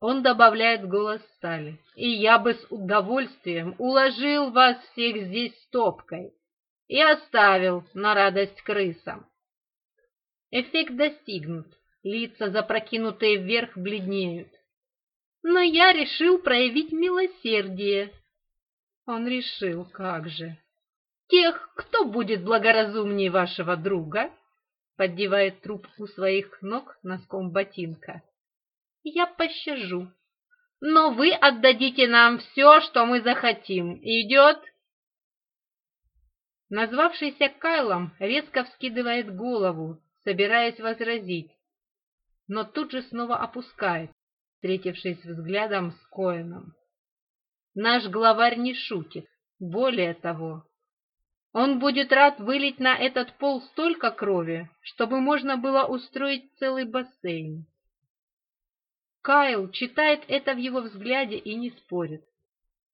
Он добавляет голос Салли. «И я бы с удовольствием уложил вас всех здесь стопкой и оставил на радость крысам». Эффект достигнут. Лица, запрокинутые вверх, бледнеют. «Но я решил проявить милосердие». Он решил, как же. «Тех, кто будет благоразумнее вашего друга», поддевает трубку своих ног носком ботинка я пощажу. Но вы отдадите нам все, что мы захотим. Идет?» Назвавшийся Кайлом резко вскидывает голову, собираясь возразить, но тут же снова опускает, встретившись взглядом с Коэном. Наш главарь не шутит, более того, он будет рад вылить на этот пол столько крови, чтобы можно было устроить целый бассейн. Кайл читает это в его взгляде и не спорит.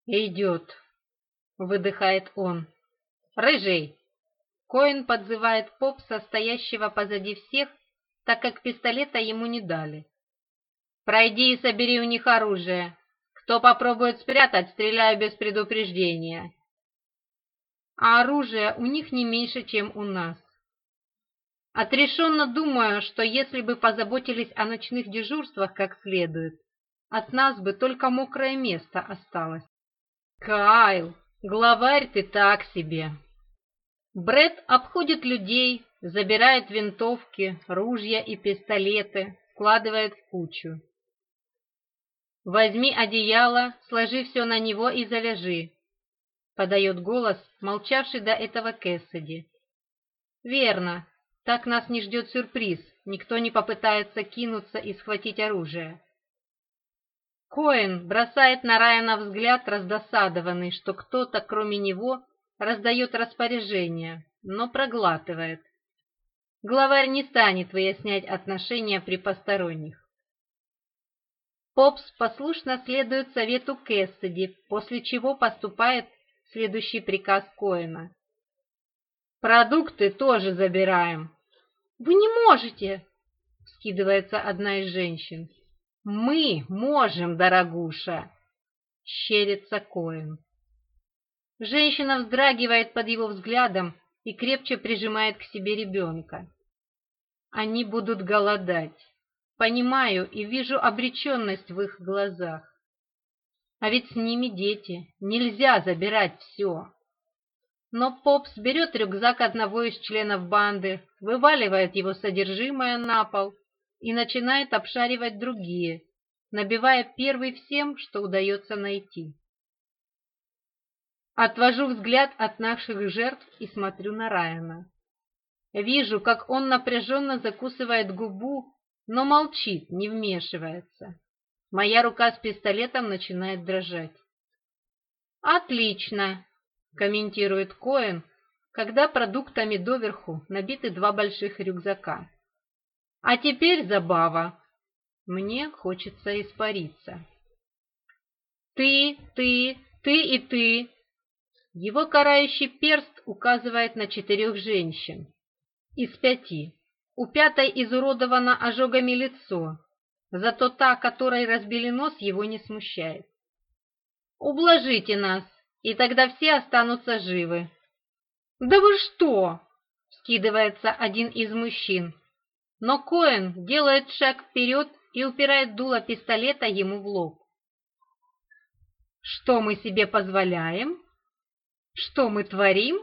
«Идет», — выдыхает он. «Рыжий!» Коин подзывает попса, стоящего позади всех, так как пистолета ему не дали. «Пройди и собери у них оружие. Кто попробует спрятать, стреляю без предупреждения». А оружие у них не меньше, чем у нас. Отрешенно думаю, что если бы позаботились о ночных дежурствах как следует, от нас бы только мокрое место осталось. Кайл, главарь ты так себе. Бред обходит людей, забирает винтовки, ружья и пистолеты, складывает в кучу. Возьми одеяло, сложи все на него и завяжи. Подает голос, молчавший до этого Кэссиди. Верно, так нас не ждет сюрприз, никто не попытается кинуться и схватить оружие. Коэн бросает на Райана взгляд раздосадованный, что кто-то, кроме него, раздает распоряжение, но проглатывает. Главарь не станет выяснять отношения при посторонних. Попс послушно следует совету Кэссиди, после чего поступает следующий приказ Коэна. «Продукты тоже забираем», «Вы не можете!» — скидывается одна из женщин. «Мы можем, дорогуша!» — щерится Коэн. Женщина вздрагивает под его взглядом и крепче прижимает к себе ребенка. Они будут голодать. Понимаю и вижу обреченность в их глазах. А ведь с ними дети. Нельзя забирать все. Но Попс берет рюкзак одного из членов банды, вываливает его содержимое на пол и начинает обшаривать другие, набивая первый всем, что удается найти. Отвожу взгляд от наших жертв и смотрю на Райана. Вижу, как он напряженно закусывает губу, но молчит, не вмешивается. Моя рука с пистолетом начинает дрожать. «Отлично!» комментирует Коэн, когда продуктами доверху набиты два больших рюкзака. А теперь забава. Мне хочется испариться. Ты, ты, ты и ты. Его карающий перст указывает на четырех женщин. Из пяти. У пятой изуродовано ожогами лицо, зато та, которой разбили нос, его не смущает. «Ублажите нас!» и тогда все останутся живы». «Да вы что?» — скидывается один из мужчин. Но Коэн делает шаг вперед и упирает дуло пистолета ему в лоб. «Что мы себе позволяем? Что мы творим?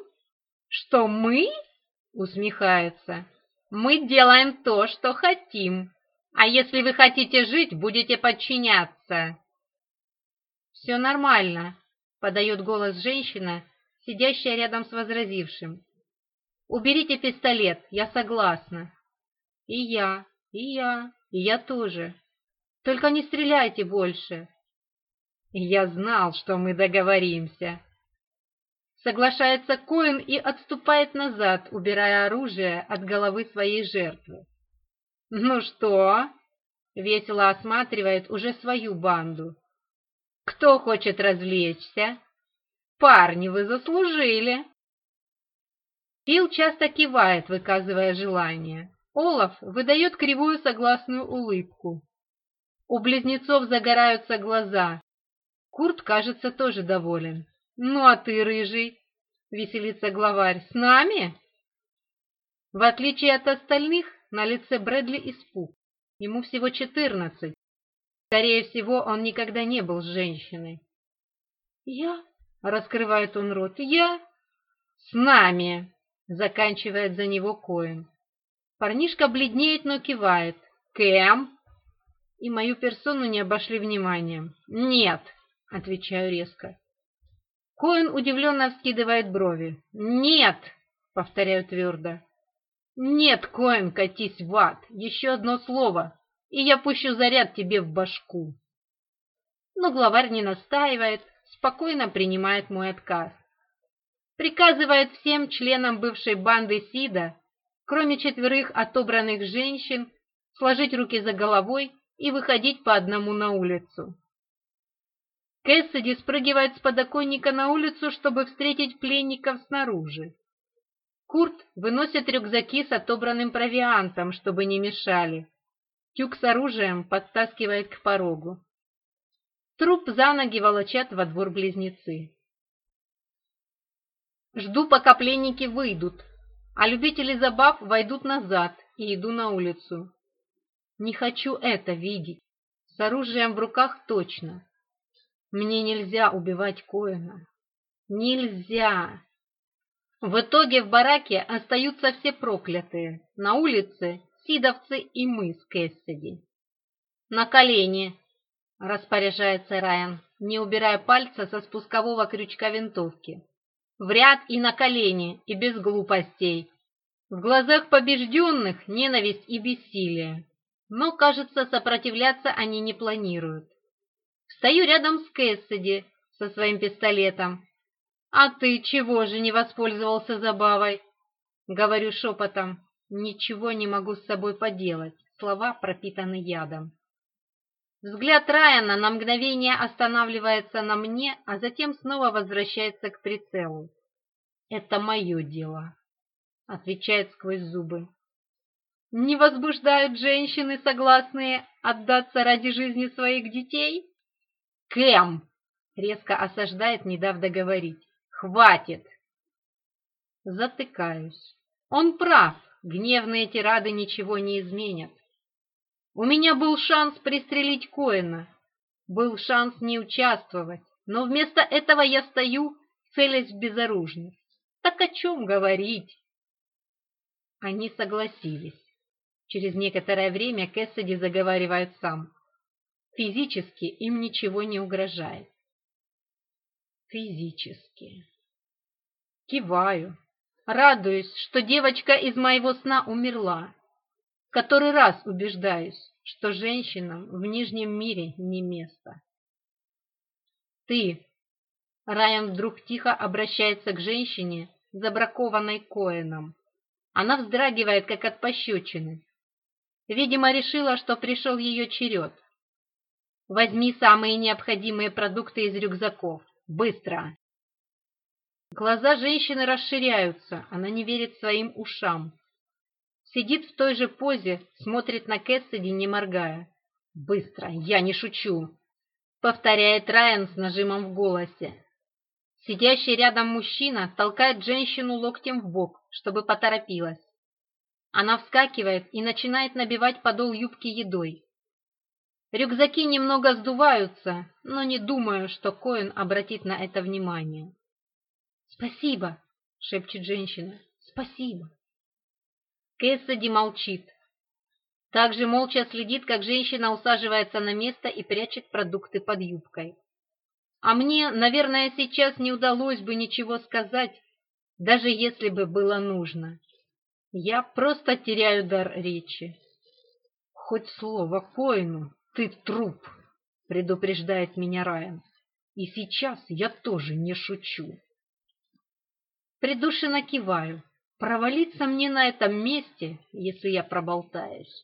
Что мы?» — усмехается. «Мы делаем то, что хотим. А если вы хотите жить, будете подчиняться». «Все нормально», подает голос женщина, сидящая рядом с возразившим. «Уберите пистолет, я согласна». «И я, и я, и я тоже. Только не стреляйте больше». «Я знал, что мы договоримся». Соглашается Коин и отступает назад, убирая оружие от головы своей жертвы. «Ну что?» — весело осматривает уже свою банду. Кто хочет развлечься? Парни, вы заслужили!» Фил часто кивает, выказывая желание. Олаф выдает кривую согласную улыбку. У близнецов загораются глаза. Курт, кажется, тоже доволен. «Ну а ты, рыжий?» — веселится главарь. «С нами?» В отличие от остальных, на лице Брэдли испуг. Ему всего четырнадцать, Скорее всего, он никогда не был с женщиной. «Я?» — раскрывает он рот. «Я?» «С нами!» — заканчивает за него Коэн. Парнишка бледнеет, но кивает. «Кэм?» И мою персону не обошли вниманием. «Нет!» — отвечаю резко. Коэн удивленно вскидывает брови. «Нет!» — повторяю твердо. «Нет, Коэн, катись в ад! Еще одно слово!» и я пущу заряд тебе в башку. Но главарь не настаивает, спокойно принимает мой отказ. Приказывает всем членам бывшей банды Сида, кроме четверых отобранных женщин, сложить руки за головой и выходить по одному на улицу. Кэссиди спрыгивает с подоконника на улицу, чтобы встретить пленников снаружи. Курт выносит рюкзаки с отобранным провиантом, чтобы не мешали. Тюк с оружием подтаскивает к порогу. Труп за ноги волочат во двор близнецы. Жду, пока пленники выйдут, а любители забав войдут назад и иду на улицу. Не хочу это видеть. С оружием в руках точно. Мне нельзя убивать Коэна. Нельзя. В итоге в бараке остаются все проклятые. На улице сидовцы и мы с Кэссиди. «На колени!» – распоряжается Райан, не убирая пальца со спускового крючка винтовки. «В ряд и на колени, и без глупостей!» В глазах побежденных ненависть и бессилие, но, кажется, сопротивляться они не планируют. Встаю рядом с Кэссиди со своим пистолетом. «А ты чего же не воспользовался забавой?» — говорю шепотом. Ничего не могу с собой поделать. Слова пропитаны ядом. Взгляд Райана на мгновение останавливается на мне, а затем снова возвращается к прицелу. «Это мое дело», — отвечает сквозь зубы. «Не возбуждают женщины, согласные отдаться ради жизни своих детей?» «Кэм!» — резко осаждает, не дав договорить. «Хватит!» Затыкаюсь. «Он прав!» Гневные тирады ничего не изменят. У меня был шанс пристрелить Коэна. Был шанс не участвовать, но вместо этого я стою, целясь в безоружность. Так о чем говорить? Они согласились. Через некоторое время Кэссиди заговаривает сам. Физически им ничего не угрожает. Физически. Киваю, Радуюсь, что девочка из моего сна умерла. Который раз убеждаюсь, что женщинам в Нижнем мире не место. Ты. Райан вдруг тихо обращается к женщине, забракованной Коэном. Она вздрагивает, как от пощечины. Видимо, решила, что пришел ее черед. Возьми самые необходимые продукты из рюкзаков. Быстро! Глаза женщины расширяются, она не верит своим ушам. Сидит в той же позе, смотрит на Кэссиди, не моргая. «Быстро, я не шучу!» — повторяет Райан с нажимом в голосе. Сидящий рядом мужчина толкает женщину локтем в бок, чтобы поторопилась. Она вскакивает и начинает набивать подол юбки едой. Рюкзаки немного сдуваются, но не думаю, что Коэн обратит на это внимание. «Спасибо!» — шепчет женщина. «Спасибо!» Кэссиди молчит. Также молча следит, как женщина усаживается на место и прячет продукты под юбкой. А мне, наверное, сейчас не удалось бы ничего сказать, даже если бы было нужно. Я просто теряю дар речи. «Хоть слово Коину, ты труп!» — предупреждает меня Райан. «И сейчас я тоже не шучу». Придушенно киваю. Провалиться мне на этом месте, если я проболтаюсь.